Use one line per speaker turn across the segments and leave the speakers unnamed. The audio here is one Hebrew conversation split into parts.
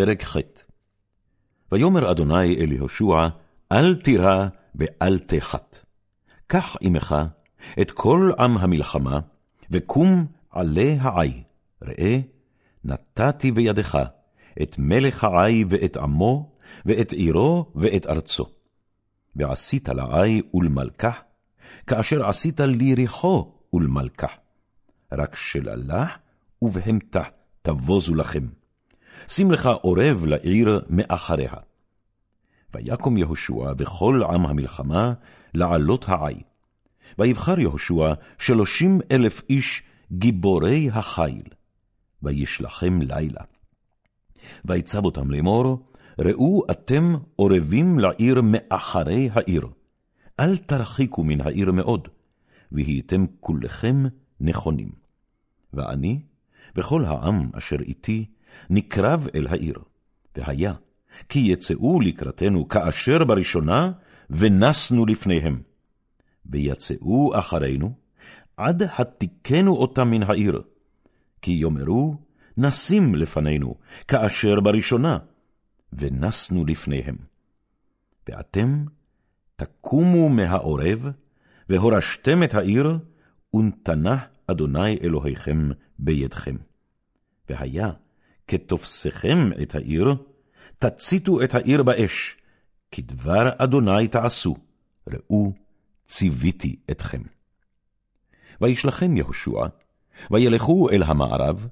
פרק ח' ויאמר אדוני אל יהושע, אל תירא ואל תחת. קח עמך את כל עם המלחמה, וקום עלי העי. ראה, נתתי בידך את מלך העי ואת עמו, ואת עירו ואת ארצו. ועשית לעי ולמלכה, כאשר עשית ליריחו ולמלכה. רק שללה ובהמתה תבוזו לכם. שים לך עורב לעיר מאחריה. ויקום יהושע וכל עם המלחמה לעלות העי. ויבחר יהושע שלושים אלף איש גיבורי החיל, וישלחם לילה. ויצב אותם לאמור, ראו אתם עורבים לעיר מאחרי העיר, אל תרחיקו מן העיר מאוד, והייתם כולכם נכונים. ואני, וכל העם אשר איתי, נקרב אל העיר, והיה, כי יצאו לקראתנו כאשר בראשונה, ונסנו לפניהם. ויצאו אחרינו, עד התיקנו אותם מן העיר. כי יאמרו, נשים לפנינו, כאשר בראשונה, ונסנו לפניהם. ואתם תקומו מהעורב, והורשתם את העיר, ונתנה אדוני אלוהיכם בידכם. והיה, כתופסכם את העיר, תציתו את העיר באש, כי דבר אדוני תעשו, ראו, ציוויתי אתכם. וישלחם יהושע, וילכו אל המערב,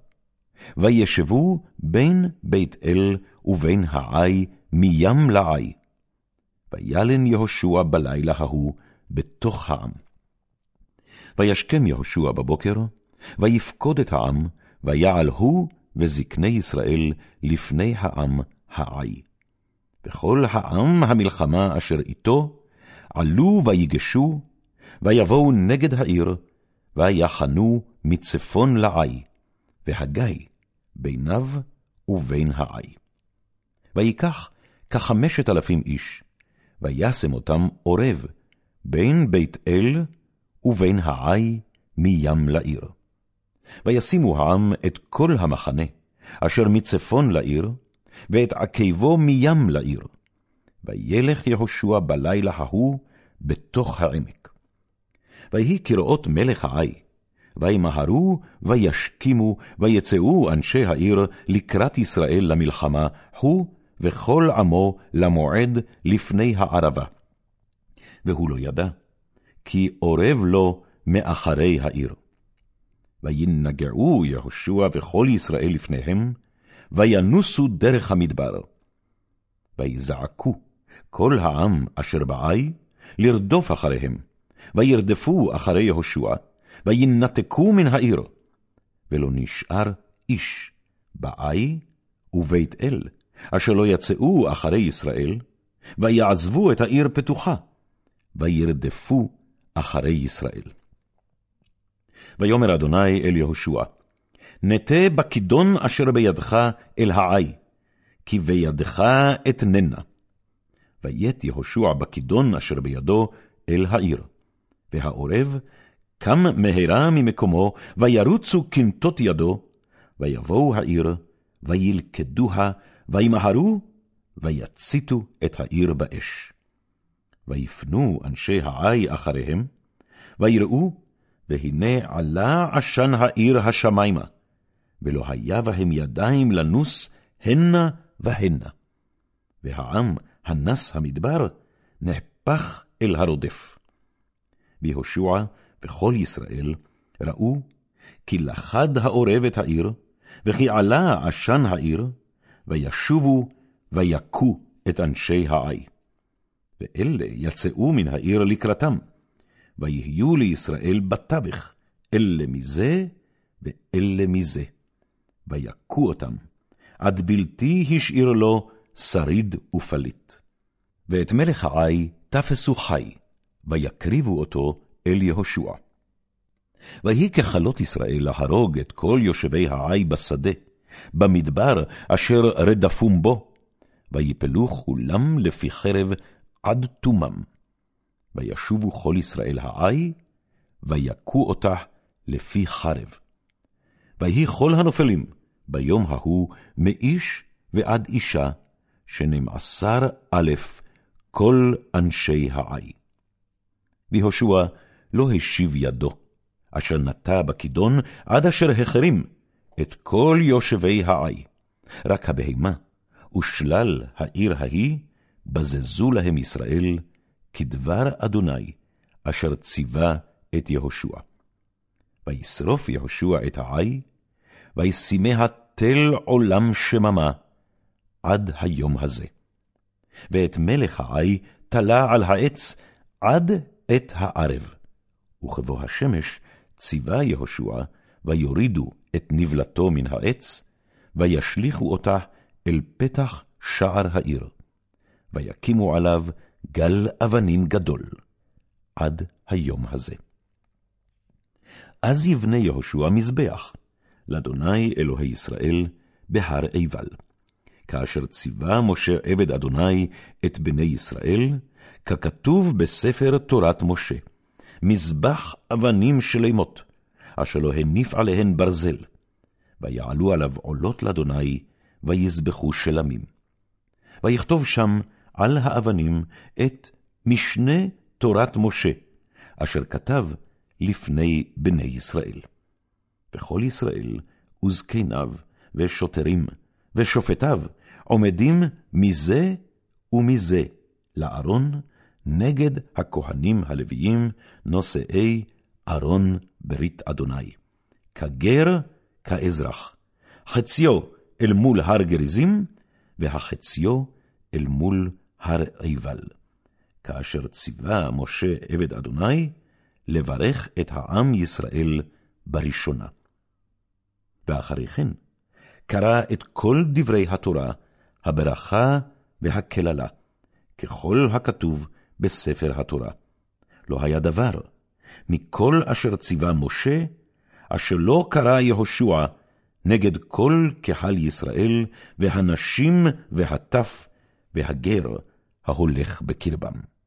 וישבו בין בית אל ובין העי מים לעי. וילן יהושע בלילה ההוא בתוך העם. וישכם יהושע בבוקר, ויפקוד את העם, ויעל הוא וזקני ישראל לפני העם העי. וכל העם המלחמה אשר איתו, עלו ויגשו, ויבואו נגד העיר, ויחנו מצפון לעי, והגיא ביניו ובין העי. ויקח כחמשת אלפים איש, וישם אותם עורב, בין בית אל ובין העי מים לעיר. וישימו העם את כל המחנה, אשר מצפון לעיר, ואת עקבו מים לעיר. וילך יהושע בלילה ההוא בתוך העמק. ויהי כראות מלך העי, וימהרו וישכימו, ויצאו אנשי העיר לקראת ישראל למלחמה, הוא וכל עמו למועד לפני הערבה. והוא לא ידע, כי אורב לו מאחרי העיר. וינגעו יהושע וכל ישראל לפניהם, וינוסו דרך המדבר. ויזעקו כל העם אשר בעי, לרדוף אחריהם, וירדפו אחרי יהושע, וינתקו מן העיר, ולא נשאר איש בעי ובית אל, אשר לא יצאו אחרי ישראל, ויעזבו את העיר פתוחה, וירדפו אחרי ישראל. ויאמר אדוני אל יהושע, נטה בכידון אשר בידך אל העי, כי בידך אתננה. ויית יהושע בכידון אשר בידו אל העיר. והעורב קם מהרה ממקומו, וירוצו כמתות ידו, ויבואו העיר, וילכדוה, וימהרו, ויציתו את העיר באש. ויפנו אנשי העי אחריהם, ויראו, והנה עלה עשן העיר השמימה, ולא היה בהם ידיים לנוס הנה והנה. והעם הנס המדבר נהפך אל הרודף. ויהושע וכל ישראל ראו כי לחד העורב את העיר, וכי עלה עשן העיר, וישובו ויכו את אנשי העי. ואלה יצאו מן העיר לקראתם, ויהיו לישראל בתווך, אלה מזה ואלה מזה. ויכו אותם, עד בלתי השאיר לו שריד ופליט. ואת מלך העי תפסו חי, ויקריבו אותו אל יהושע. ויהי ככלות ישראל להרוג את כל יושבי העי בשדה, במדבר אשר רדפום בו, ויפלו כולם לפי חרב עד תומם. וישובו כל ישראל העי, ויכו אותה לפי חרב. ויהי כל הנופלים ביום ההוא מאיש ועד אישה, שנמעשר א' כל אנשי העי. ויהושע לא השיב ידו, אשר נטע בכידון, עד אשר החרים את כל יושבי העי. רק הבהמה ושלל העיר ההיא, בזזו להם ישראל, כדבר אדוני, אשר ציווה את יהושע. וישרוף יהושע את העי, וישימיה תל עולם שממה, עד היום הזה. ואת מלך העי תלה על העץ עד את הערב. וכבוא השמש ציווה יהושע, ויורידו את נבלתו מן העץ, וישליכו אותה אל פתח שער העיר, ויקימו עליו גל אבנים גדול, עד היום הזה. אז יבנה יהושע מזבח, לאדוני אלוהי ישראל, בהר עיבל. כאשר ציווה משה עבד אדוני את בני ישראל, ככתוב בספר תורת משה, מזבח אבנים שלמות, אשר לא הניף עליהן ברזל, ויעלו עליו עולות לאדוני, ויזבחו שלמים. ויכתוב שם על האבנים את משנה תורת משה, אשר כתב לפני בני ישראל. וכל ישראל, וזקניו, ושוטרים, ושופטיו, עומדים מזה ומזה לארון, נגד הכהנים הלוויים, נושאי ארון ברית אדוני. כגר, כאזרח. חציו אל מול הר גריזים, והחציו אל מול הר עיבל. כאשר ציווה משה עבד אדוני, לברך את העם ישראל בראשונה. ואחרי כן, קרא את כל דברי התורה, הברכה והקללה, ככל הכתוב בספר התורה. לא היה דבר, מכל אשר ציווה משה, אשר לא קרא יהושע נגד כל קהל ישראל, והנשים והטף, והגר ההולך בקרבם.